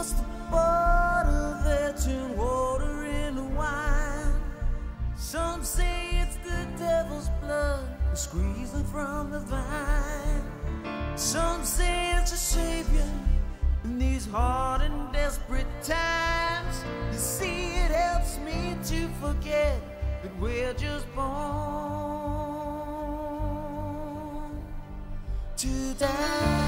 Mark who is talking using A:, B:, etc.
A: across the border, they turn water into wine. Some say it's the devil's blood squeezing from the vine. Some say it's a savior in these hard and desperate times. You see, it helps me to forget that we're just born to die.